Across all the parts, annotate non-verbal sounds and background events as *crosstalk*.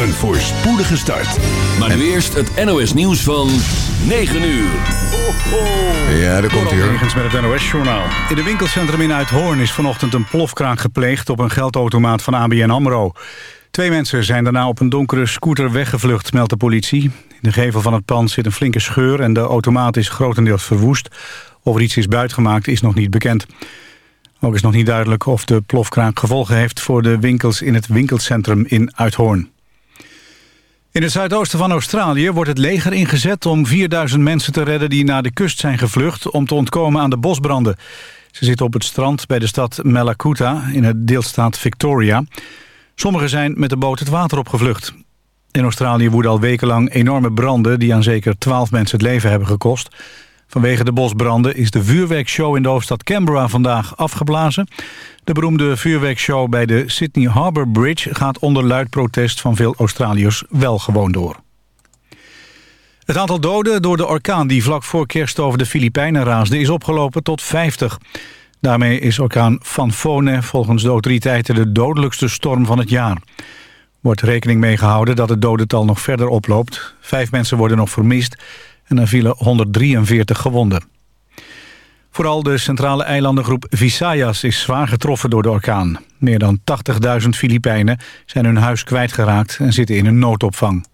een voorspoedige start. Maar nu eerst het NOS nieuws van 9 uur. Ho, ho. Ja, daar komt hij hoor. Met het NOS-journaal. In de winkelcentrum in Uithoorn is vanochtend een plofkraak gepleegd... op een geldautomaat van ABN AMRO. Twee mensen zijn daarna op een donkere scooter weggevlucht, meldt de politie. In de gevel van het pand zit een flinke scheur... en de automaat is grotendeels verwoest. Of er iets is buitgemaakt is nog niet bekend. Ook is nog niet duidelijk of de plofkraak gevolgen heeft... voor de winkels in het winkelcentrum in Uithoorn. In het zuidoosten van Australië wordt het leger ingezet om 4000 mensen te redden die naar de kust zijn gevlucht om te ontkomen aan de bosbranden. Ze zitten op het strand bij de stad Malakuta in het deelstaat Victoria. Sommigen zijn met de boot het water opgevlucht. In Australië woeden al wekenlang enorme branden die aan zeker 12 mensen het leven hebben gekost. Vanwege de bosbranden is de vuurwerkshow in de hoofdstad Canberra vandaag afgeblazen. De beroemde vuurwerkshow bij de Sydney Harbour Bridge... gaat onder luid protest van veel Australiërs wel gewoon door. Het aantal doden door de orkaan die vlak voor kerst over de Filipijnen raasde... is opgelopen tot 50. Daarmee is orkaan Fanfone volgens de autoriteiten de dodelijkste storm van het jaar. Wordt rekening mee gehouden dat het dodental nog verder oploopt. Vijf mensen worden nog vermist en er vielen 143 gewonden. Vooral de centrale eilandengroep Visayas is zwaar getroffen door de orkaan. Meer dan 80.000 Filipijnen zijn hun huis kwijtgeraakt en zitten in een noodopvang.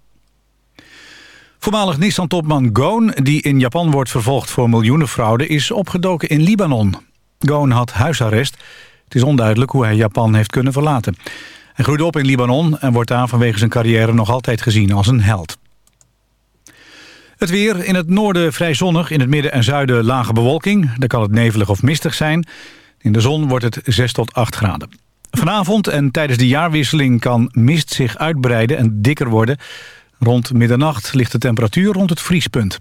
Voormalig Nissan-topman Goon, die in Japan wordt vervolgd voor miljoenenfraude... is opgedoken in Libanon. Goon had huisarrest. Het is onduidelijk hoe hij Japan heeft kunnen verlaten. Hij groeide op in Libanon en wordt daar vanwege zijn carrière nog altijd gezien als een held. Het weer in het noorden vrij zonnig, in het midden en zuiden lage bewolking. Dan kan het nevelig of mistig zijn. In de zon wordt het 6 tot 8 graden. Vanavond en tijdens de jaarwisseling kan mist zich uitbreiden en dikker worden. Rond middernacht ligt de temperatuur rond het vriespunt.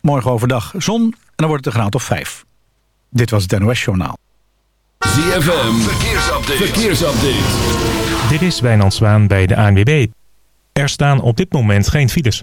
Morgen overdag zon en dan wordt het een graad of 5. Dit was het NOS Journaal. ZFM, verkeersupdate. verkeersupdate. Dit is Wijnand Zwaan bij de ANWB. Er staan op dit moment geen files.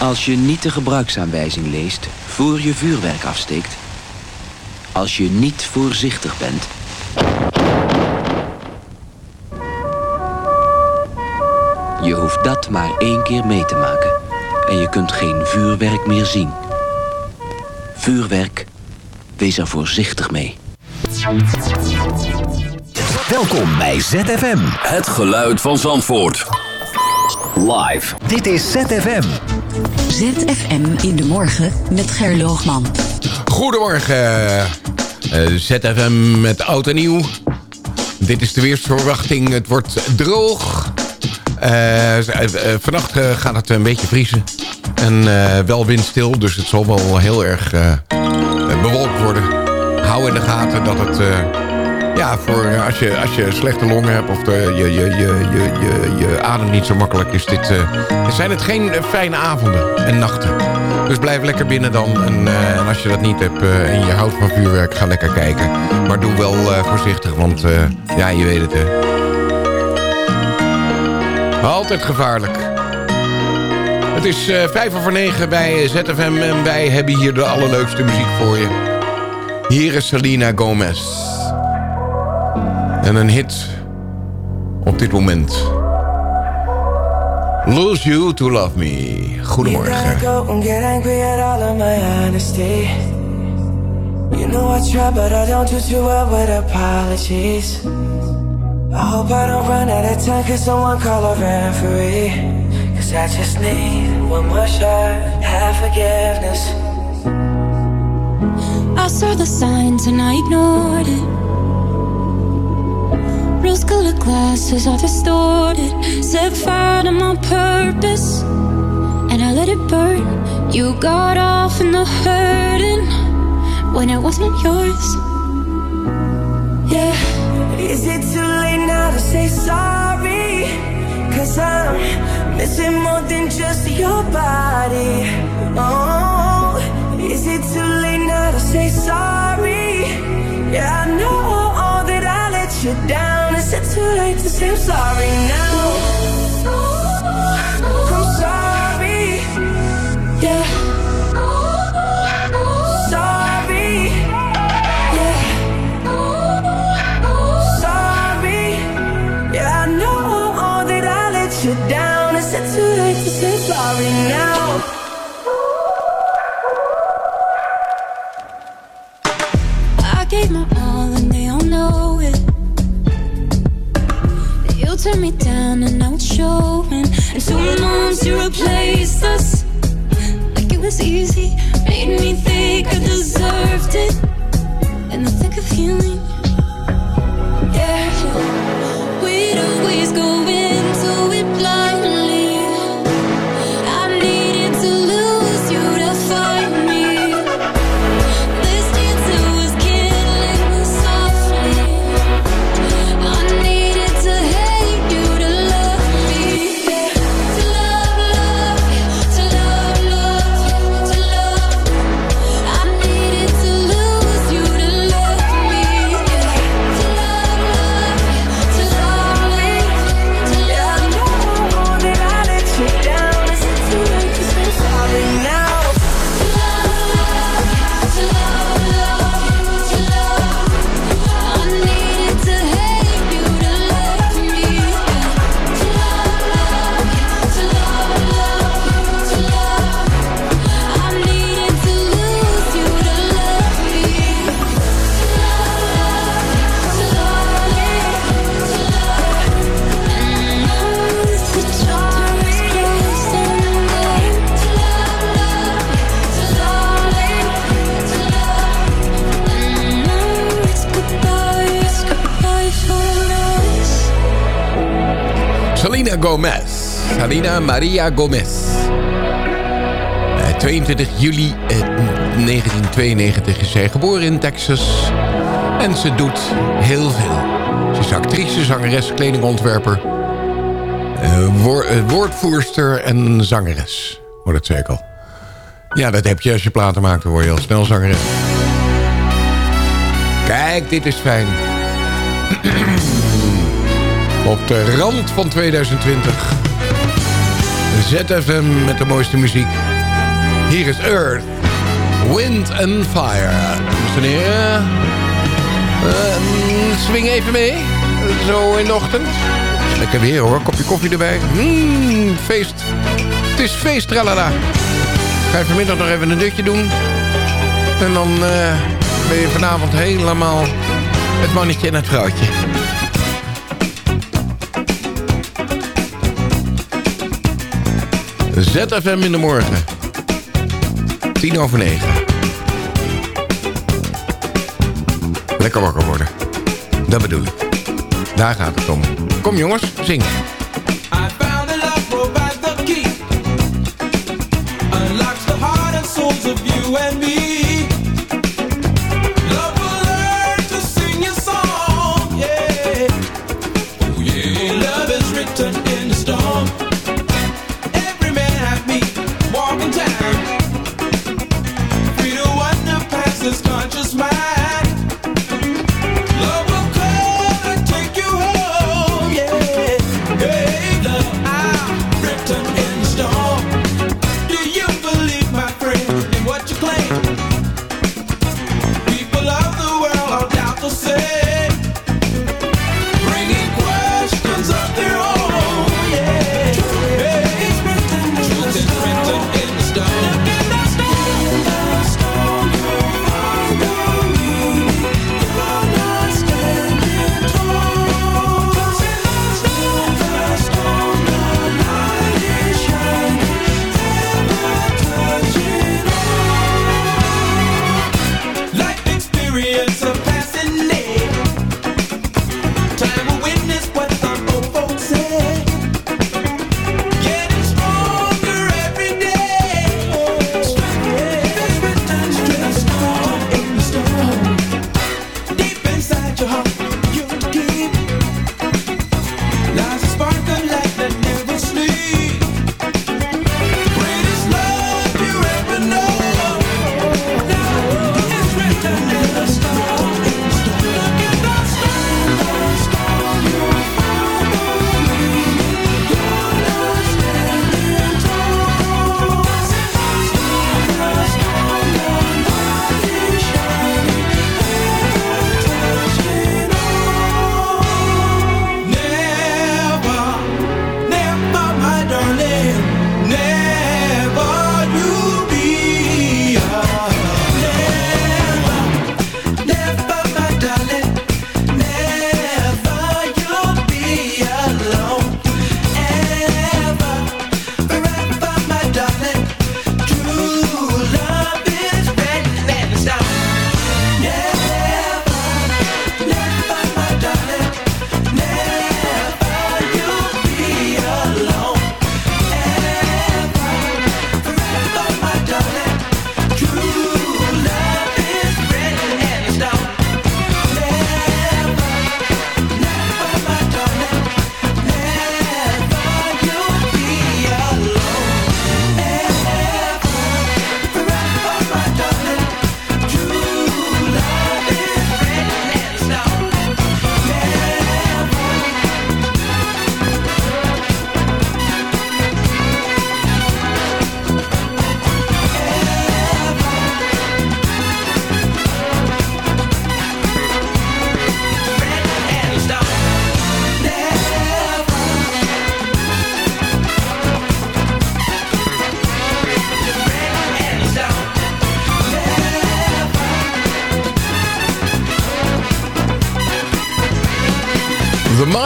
Als je niet de gebruiksaanwijzing leest voor je vuurwerk afsteekt. Als je niet voorzichtig bent. Je hoeft dat maar één keer mee te maken. En je kunt geen vuurwerk meer zien. Vuurwerk, wees er voorzichtig mee. Welkom bij ZFM. Het geluid van Zandvoort. Live. Dit is ZFM. ZFM in de morgen met Gerloogman. Goedemorgen. eh, ZFM met oud en nieuw. Dit is de weersverwachting. Het wordt droog. Eh, eh, vannacht gaat het een beetje vriezen. En eh, wel windstil, dus het zal wel heel erg eh, bewolkt worden. Hou in de gaten dat het... eh, ja, voor eh, als je, als je slechte longen hebt of de, je, je, je, je, je, je adem niet zo makkelijk is dit... eh, zijn het geen eh, fijne avonden en nachten. Dus blijf lekker binnen dan. En, eh, en als je dat niet hebt eh, en je houdt van vuurwerk, ga lekker kijken. Maar doe wel eh, voorzichtig, want eh, ja, je weet het hè. Altijd gevaarlijk. Het is uh, vijf over negen bij ZFM en wij hebben hier de allerleukste muziek voor je. Hier is Selena Gomez. En een hit op dit moment. Lose You To Love Me. Goedemorgen. You know I try, but I don't do too well with apologies. I hope I don't run out of time, cause someone call a referee. Cause I just need one more shot, have forgiveness. I saw the signs and I ignored it. Rose colored glasses are distorted. Set fire to my purpose, and I let it burn. You got off in the hurting when it wasn't yours. Yeah. Is it too late now to say sorry? Cause I'm missing more than just your body. Oh, is it too late now to say sorry? Yeah, I know all that I let you down. It too late to say I'm sorry now? And two months you replaced us. Like it was easy Made me think I deserved it. Gomez. Salina Maria Gomez. 22 eh, juli 1992 is zij geboren in Texas. En ze doet heel veel. Ze is actrice, zangeres, kledingontwerper... Uh, woordvoerster en zangeres. Hoor dat zeker al. Ja, dat heb je als je platen maakt, dan word je al snel zangeres. Kijk, dit is fijn. *clears throat* Op de rand van 2020. ZFM met de mooiste muziek. Hier is Earth, Wind and Fire. Dames en heren. Uh, swing even mee. Zo in de ochtend. Lekker weer hoor. Kopje koffie erbij. Mm, feest. Het is feest, tralala. Ga je vanmiddag nog even een dutje doen. En dan uh, ben je vanavond helemaal het mannetje en het vrouwtje. ZFM in de morgen. 10 over 9. Lekker wakker worden. Dat bedoel ik. Daar gaat het om. Kom jongens, zing.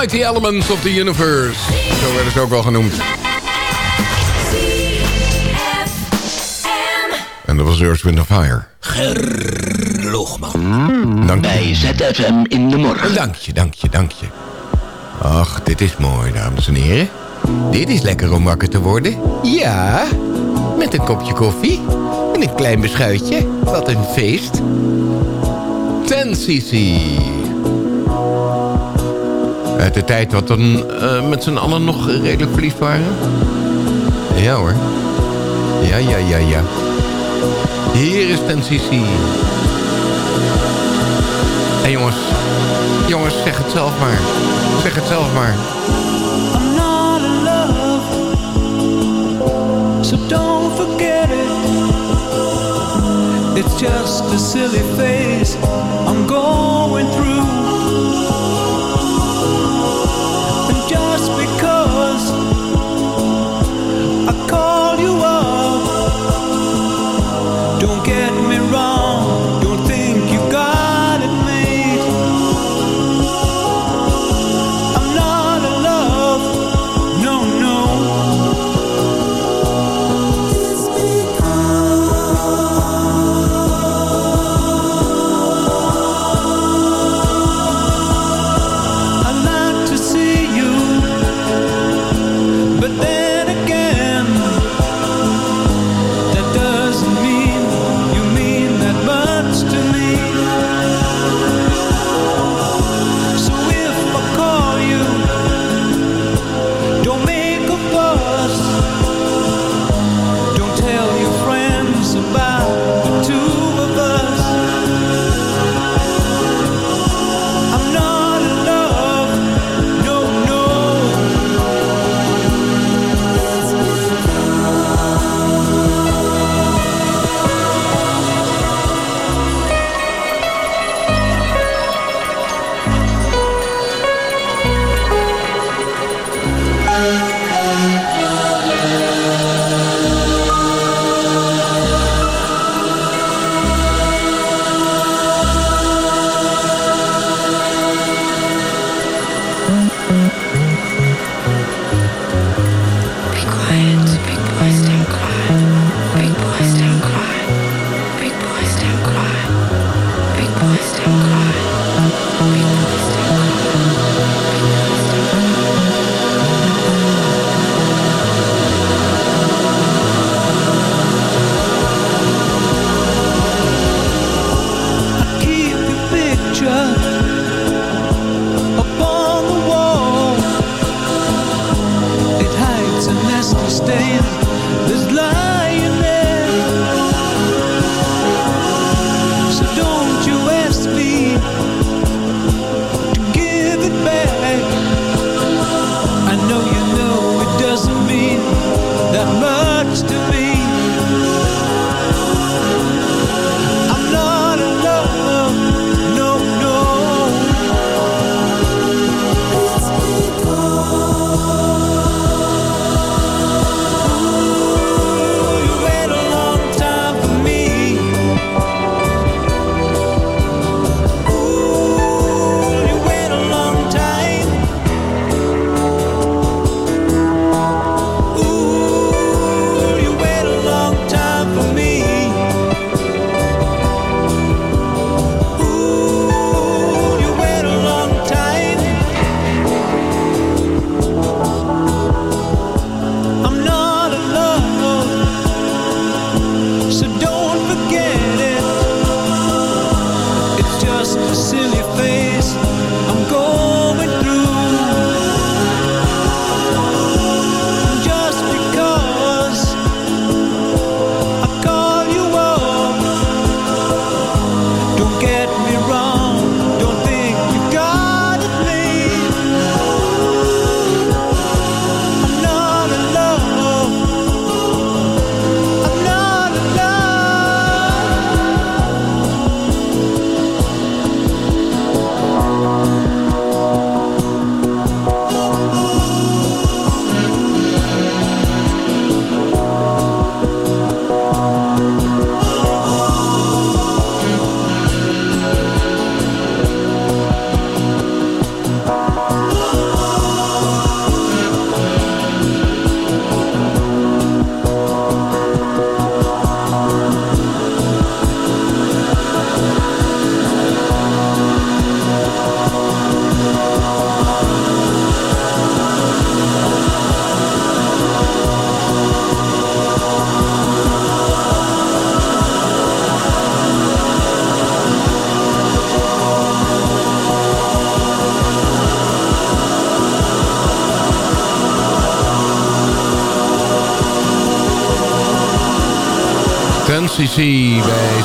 Mighty Elements of the Universe. Zo werden ze ook wel genoemd. En dat was Earth, Wind Fire. Gerloogman. Dank je. Bij ZFM in de morgen. Dank je, dank je, dank je. Ach, dit is mooi, dames en heren. Dit is lekker om wakker te worden. Ja, met een kopje koffie en een klein beschuitje. Wat een feest. 10 cc. Uit de tijd wat dan eh, met z'n allen nog redelijk verliefd waren. Ja hoor. Ja, ja, ja, ja. Hier is 10 cc. En jongens, jongens, zeg het zelf maar. Zeg het zelf maar. In love, so don't forget it. It's just a silly phase I'm going through.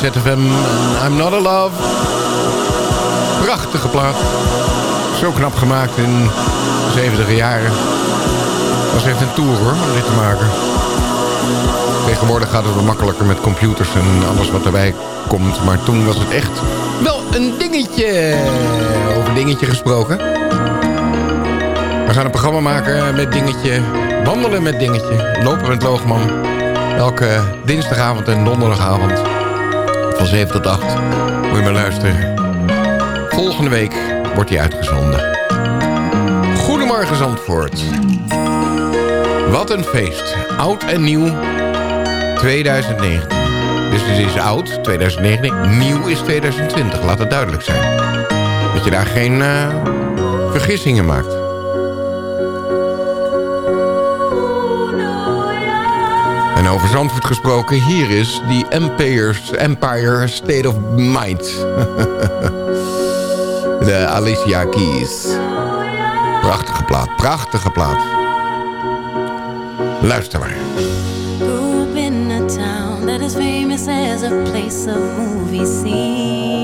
ZFM. I'm Not Alone. Prachtige plaat. Zo knap gemaakt in de 70 jaren. was echt een tour hoor, om dit te maken. Tegenwoordig gaat het wel makkelijker met computers en alles wat erbij komt. Maar toen was het echt wel een dingetje. Over dingetje gesproken. We gaan een programma maken met dingetje. Wandelen met dingetje. Lopen met Loogman. Elke dinsdagavond en donderdagavond. Van 7 tot 8. Moet je maar luisteren. Volgende week wordt hij uitgezonden. Goedemorgen Zandvoort. Wat een feest. Oud en nieuw 2019. Dus het is oud, 2019. Nieuw is 2020, laat het duidelijk zijn. Dat je daar geen uh, vergissingen maakt. Over Zandvoort gesproken, hier is die Empire's, Empire State of Mind. *laughs* De Alicia Keys. Prachtige plaat, prachtige plaat. Luister maar. Grew in a town that is famous as a place of movie.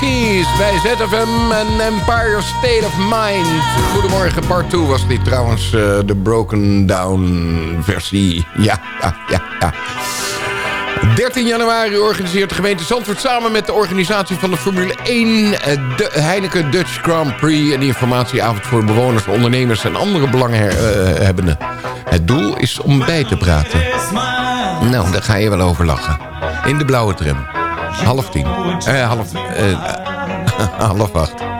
Keys bij ZFM en Empire State of Mind. Goedemorgen, part 2 was dit trouwens eh, de broken down versie. *laughs* Ja, ja, ja, ja. 13 januari organiseert de gemeente Zandvoort samen met de organisatie van de Formule 1... eh, de Heineken Dutch Grand Prix... een informatieavond voor bewoners, ondernemers en andere belanghebbenden. Het doel is om bij te praten. Nou, daar ga je wel over lachen. In de blauwe tram. Half tien. Eh, half... eh, *laughs* half acht.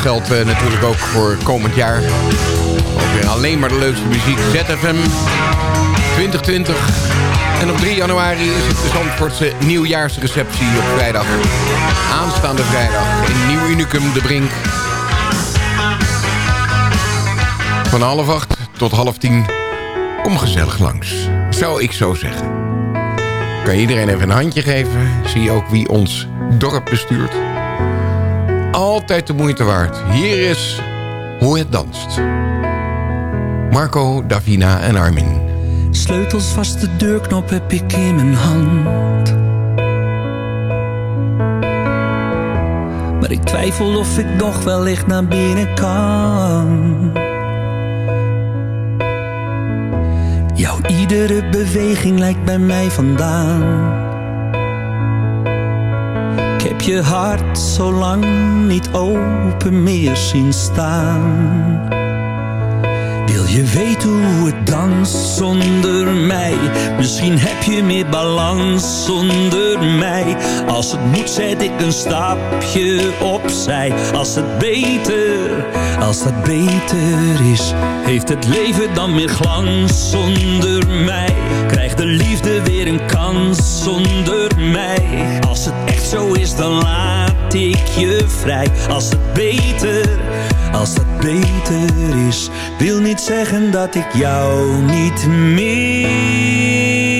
Geldt eh, natuurlijk ook voor komend jaar. Ook weer alleen maar de leukste muziek. ZFM 2020. En op 3 januari is het de Zandvoortse nieuwjaarsreceptie op vrijdag. Aanstaande vrijdag in Nieuw Unicum de Brink. Van half acht tot half tien. Kom gezellig langs. Zou ik zo zeggen. Kan iedereen even een handje geven. Zie je ook wie ons dorp bestuurt. Altijd de moeite waard. Hier is hoe het danst. Marco, Davina en Armin. Sleutels vast de deurknop heb ik in mijn hand. Maar ik twijfel of ik nog wellicht naar binnen kan. Jouw iedere beweging lijkt bij mij vandaan. Je hart zo lang niet open meer zien staan. Wil je weten hoe het danst zonder mij? Misschien heb je meer balans zonder mij. Als het moet zet ik een stapje opzij. Als het beter, als dat beter is. Heeft het leven dan meer glans zonder mij? Krijgt de liefde weer een kans zonder mij? Als het echt zo is dan laat ik je vrij. Als het beter, als dat beter is. Wil niet zeggen dat ik jou niet mis.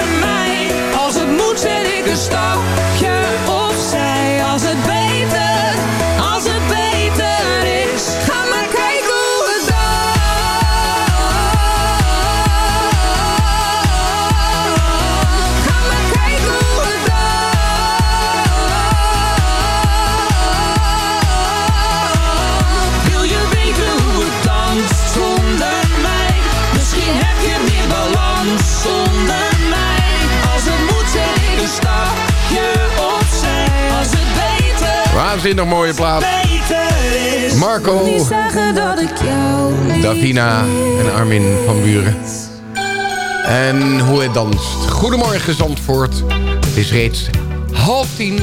Waanzinnig mooie plaat. Marco. Davina en Armin van Buren. En hoe het danst. Goedemorgen Zandvoort. Het is reeds half tien.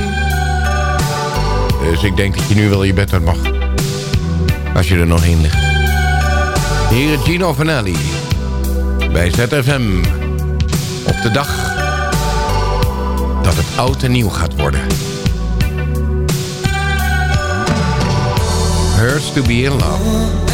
Dus ik denk dat je nu wel je bed uit mag. Als je er nog in ligt. Hier Gino Vanelli. Bij ZFM. Op de dag dat het oud en nieuw gaat worden. Hurts to be in love.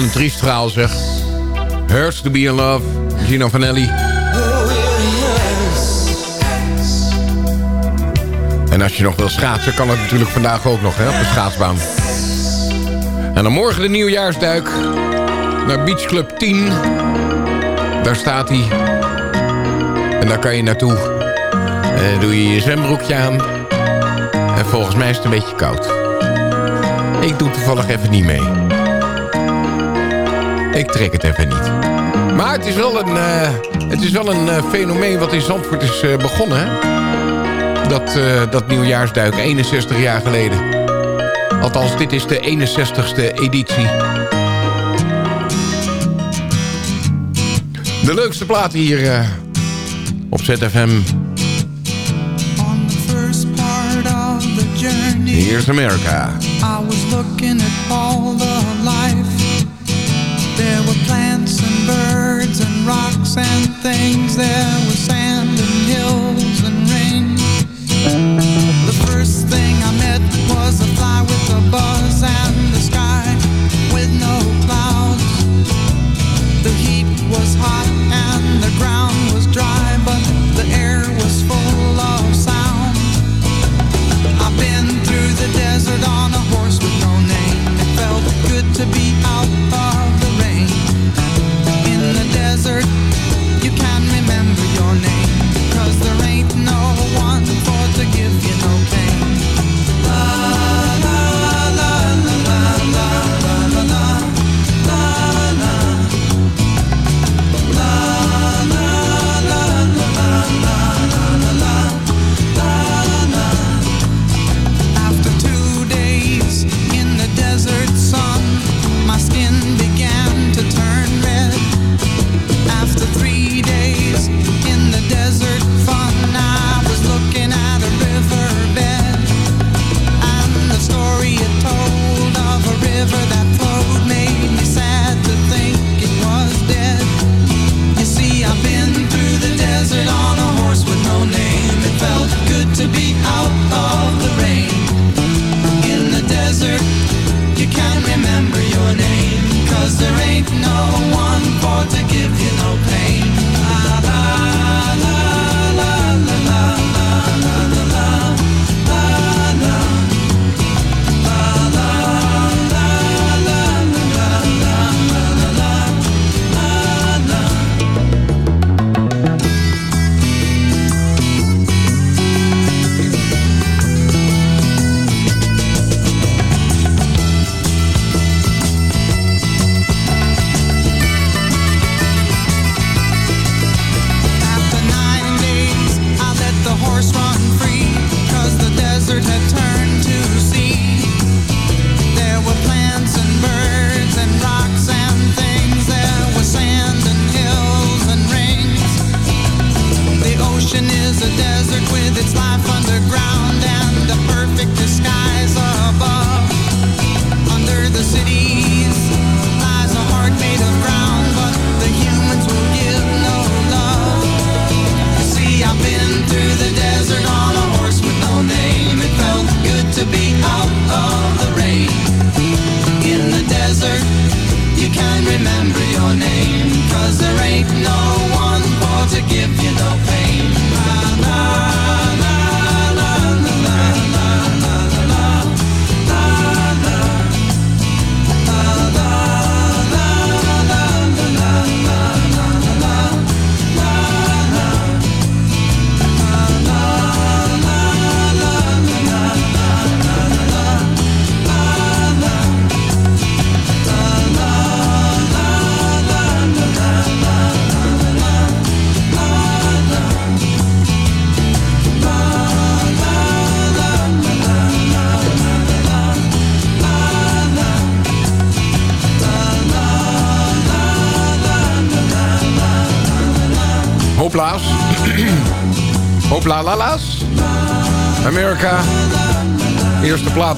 Een triest zeg. Hurts to be in love, Gino Vanelli. En als je nog wil schaatsen, kan het natuurlijk vandaag ook nog hè, op de schaatsbaan. En dan morgen de nieuwjaarsduik naar Beach Club 10. Daar staat hij. En daar kan je naartoe. En doe je je zwembroekje aan. En volgens mij is het een beetje koud. Ik doe toevallig even niet mee. Ik trek het even niet. Maar het is wel een, eh, het is wel een eh, fenomeen wat in Zandvoort is eh, begonnen. Hè? Dat, dat nieuwjaarsduik 61 jaar geleden. Althans, dit is de 61ste editie. De leukste plaat hier op ZFM. Here's America. I was rocks and things. There was sand and hills and rain. The first thing I met was a fly with a buzz and the sky with no clouds. The heat was hot and the ground was dry, but the air was full of sound. I've been through the desert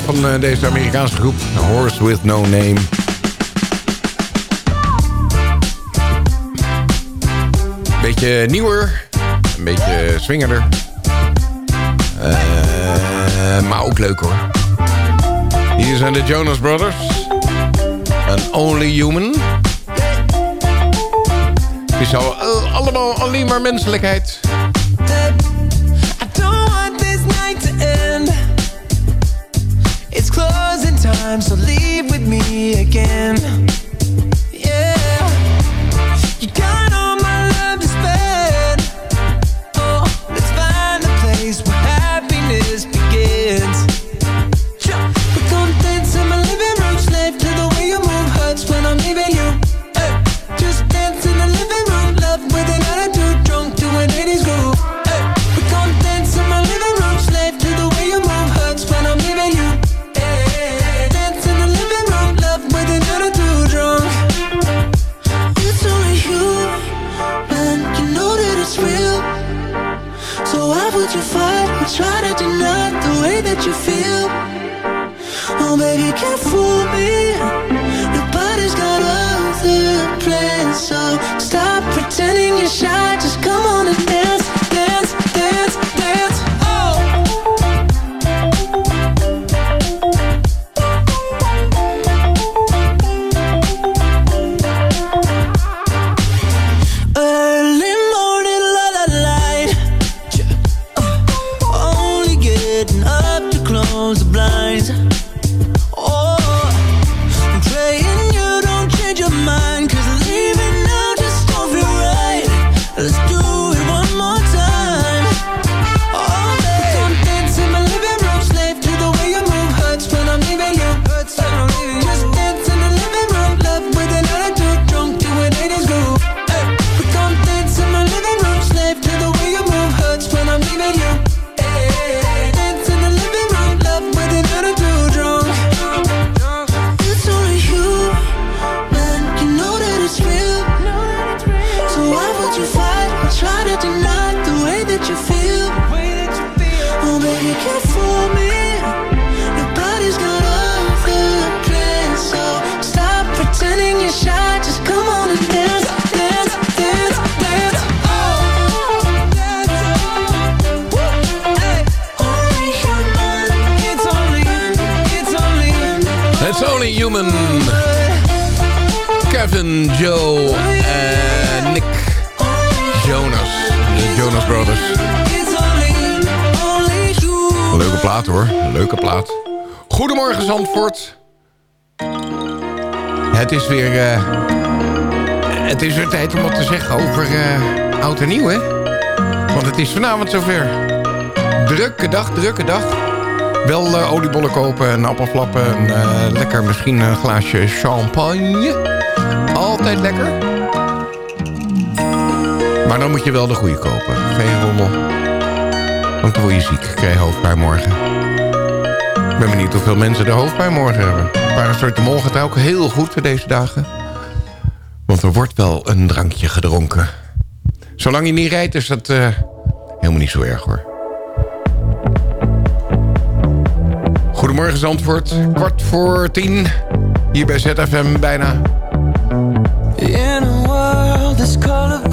van eh, deze Amerikaanse groep. A Horse With No Name. Beetje nieuwer. Een beetje swingerder. Eh, maar ook leuk hoor. Hier zijn de Jonas Brothers. An Only Human. Het is allemaal alleen maar menselijkheid. time, so leave with me again. Kevin, Joe en Nick Jonas. De Jonas Brothers. Leuke plaat hoor, leuke plaat. Goedemorgen Zandvoort. Het is weer... Eh, het is weer tijd om wat te zeggen over uh, oud en nieuw, hè? Want het is vanavond zover. Drukke dag, drukke dag. Wel eh, oliebollen kopen en appelflappen en lekker misschien een glaasje champagne. Altijd lekker. Maar dan moet je wel de goede kopen. Geen rommel. Want dan word je ziek. Krijg je hoofdpijn morgen. Ik ben benieuwd hoeveel mensen de hoofdpijn morgen hebben. Paracetamol gaat ook heel goed deze dagen. Want er wordt wel een drankje gedronken. Zolang je niet rijdt is dat eh, helemaal niet zo erg hoor. Goedemorgen Zandvoort, kwart voor tien. Hier bij ZFM bijna. this color.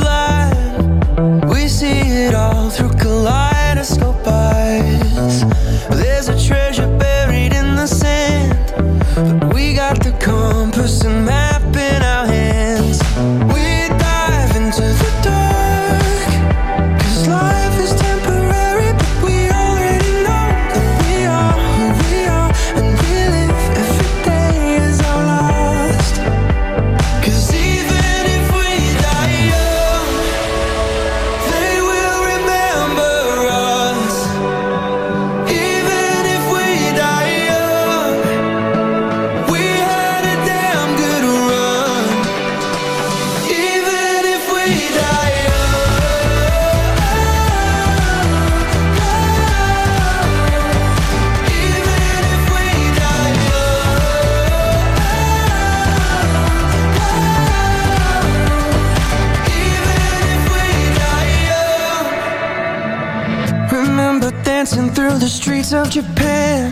streets of Japan.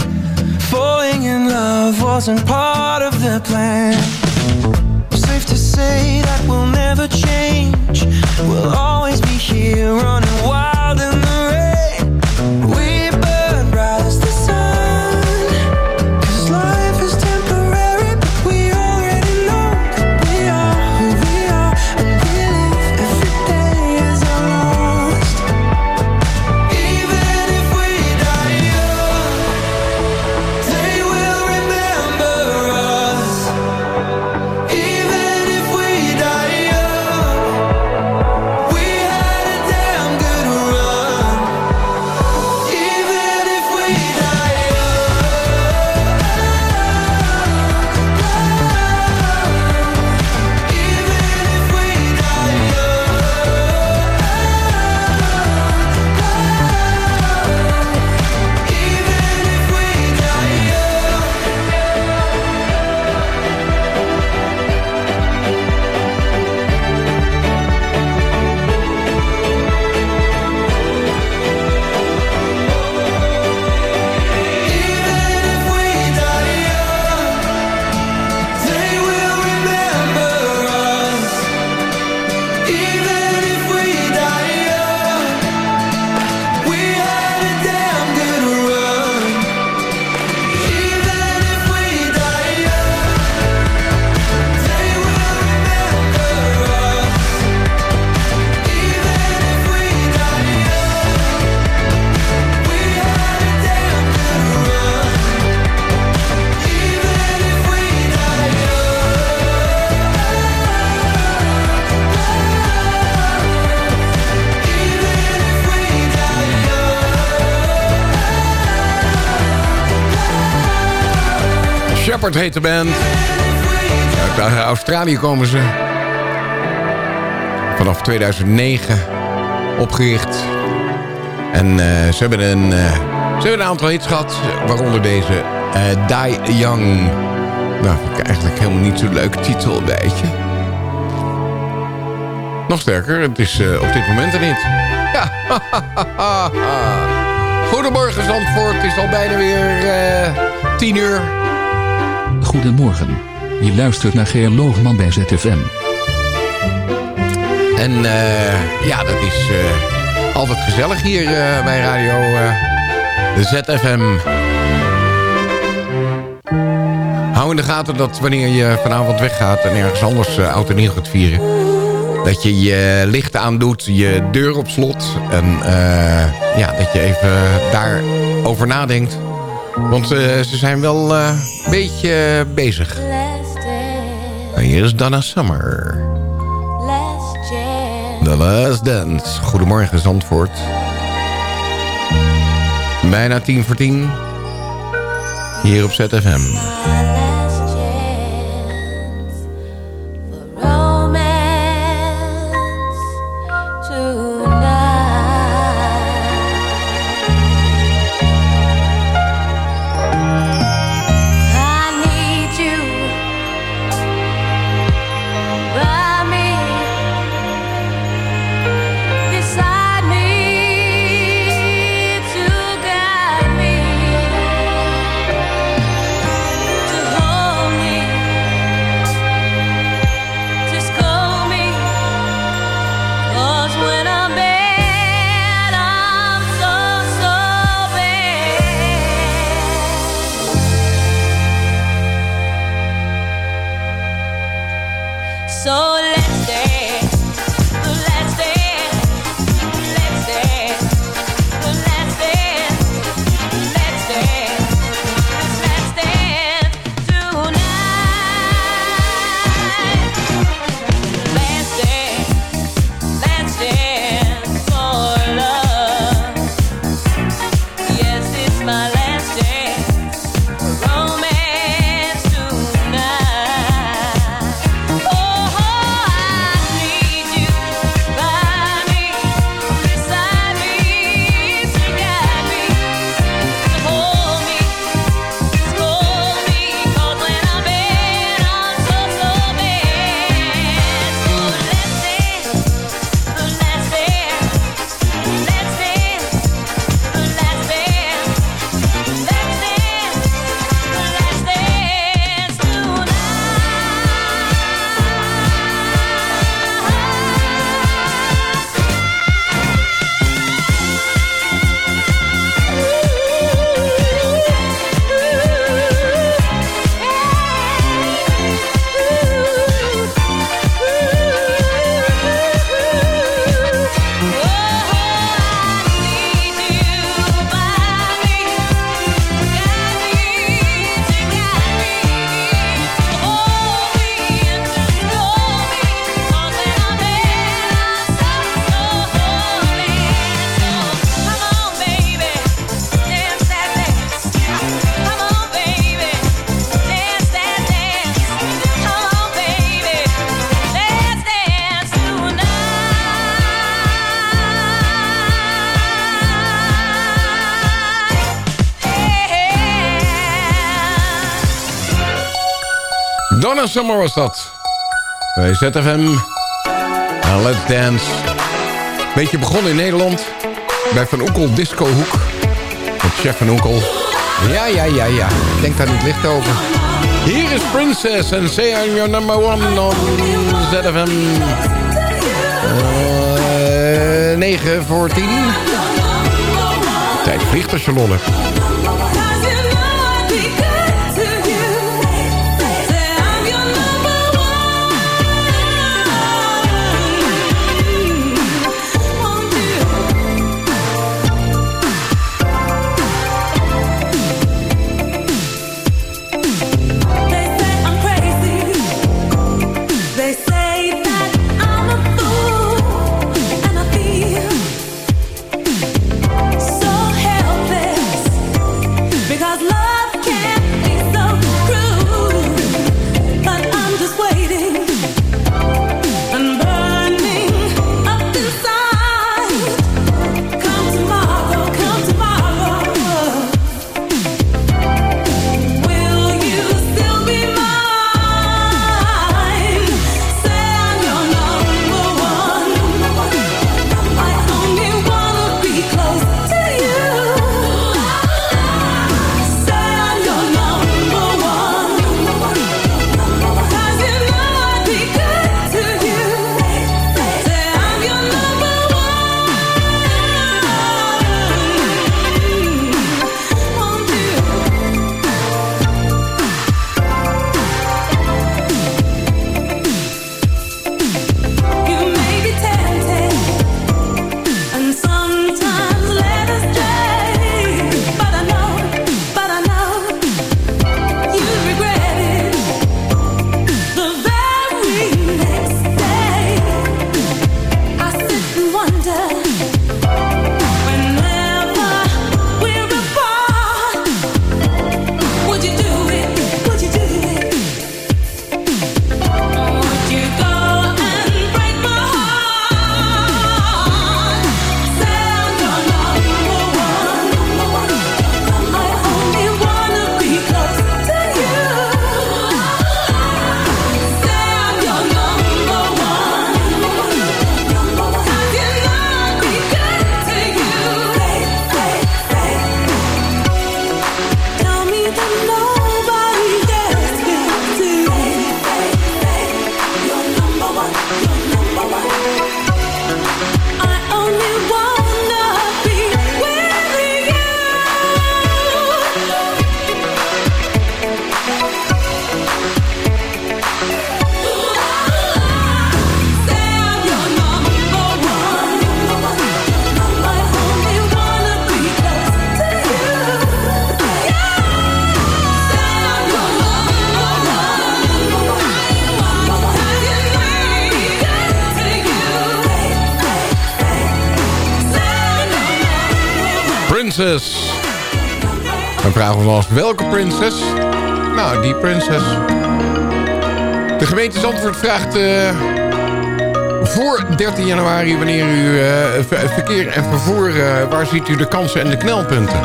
Falling in love wasn't part of the plan. Safe to say that we'll never Shepard heet de band. Uit eh, Australië komen ze. Vanaf 2009 opgericht. En eh, ze, hebben een, eh, ze hebben een aantal hits gehad. Waaronder deze eh, Die Young. Nou, vind ik eigenlijk helemaal niet zo'n leuke titel, weet je. Nog sterker, het is op dit moment er niet. Ja, *laughs* Goedemorgen Zandvoort, het is al bijna weer tien uur. Goedemorgen. Je luistert naar Geer Loogman bij ZFM. En eh, ja, dat is eh, altijd gezellig hier eh, bij Radio de ZFM. Hou in de gaten dat wanneer je vanavond weggaat en ergens anders oud en nieuw gaat vieren... dat je je licht aandoet, je deur op slot en ja, dat je even daarover nadenkt. Want ze zijn wel beetje bezig. Hier is Donna Summer. The Last Dance. Goedemorgen Zandvoort. Bijna tien voor tien. Hier op ZFM. Donna Summer was dat. Bij ZFM. En Let's Dance. Beetje begonnen in Nederland. Bij Van Oekel Disco Hoek. Met chef Van Oekel. Ja, ja, ja, ja. Ik denk daar niet licht over. Hier is Princess en Say I'm Your Number One on ZFM. Eh 9 voor 10. Tijd vliegt als je lol hebt. Princess. Dan vragen we welke prinses? Nou, die prinses. De gemeente Zandvoort vraagt eh, voor 13 januari... wanneer u eh, ver- verkeer en vervoer... eh, waar ziet u de kansen en de knelpunten?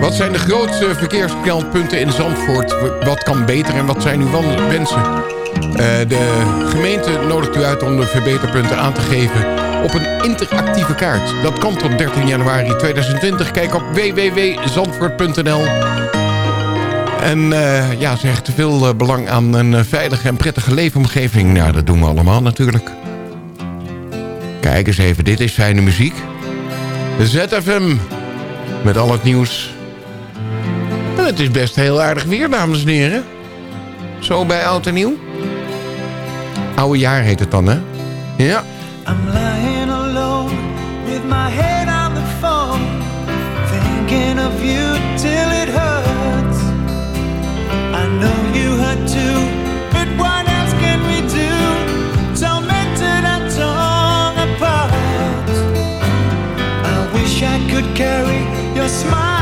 Wat zijn de grootste verkeersknelpunten in Zandvoort? Wat kan beter en wat zijn uw wensen? De gemeente nodigt u uit om de verbeterpunten aan te geven op een interactieve kaart. Dat kan tot 13 januari 2020. Kijk op www.zandvoort.nl. En eh, ja, ze hechten veel eh, belang aan een eh, veilige en prettige leefomgeving. Nou, dat doen we allemaal natuurlijk. Kijk eens even, dit is fijne muziek. ZFM, met al het nieuws. En het is best heel aardig weer, dames en heren. Zo bij oud en nieuw. Oude jaar heet het dan, hè? Ja. With my head on the phone, thinking of you till it hurts. I know you hurt too, but what else can we do? Tormented and torn apart. I wish I could carry your smile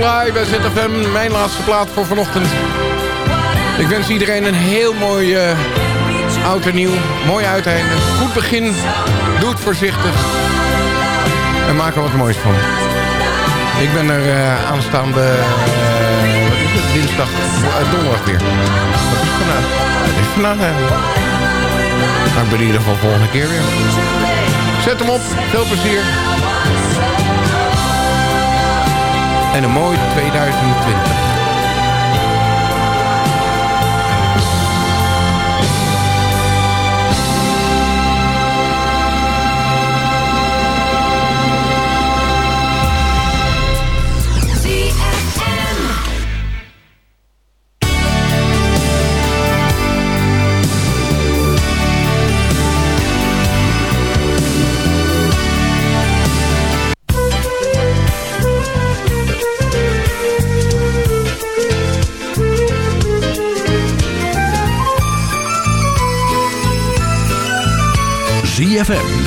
Supply bij ZFM, mijn laatste plaat voor vanochtend. Ik wens iedereen een heel mooi eh, oud en nieuw. Mooi uiteinde. Goed begin. Doe het voorzichtig. En maak er wat moois van. Ik ben er eh, aanstaande wat is het? dinsdag, eh, donderdag weer. Wat is vandaag? Vandaag. Nou, ik ben in ieder geval volgende keer weer. Zet hem op. Veel plezier. En een mooi 2020.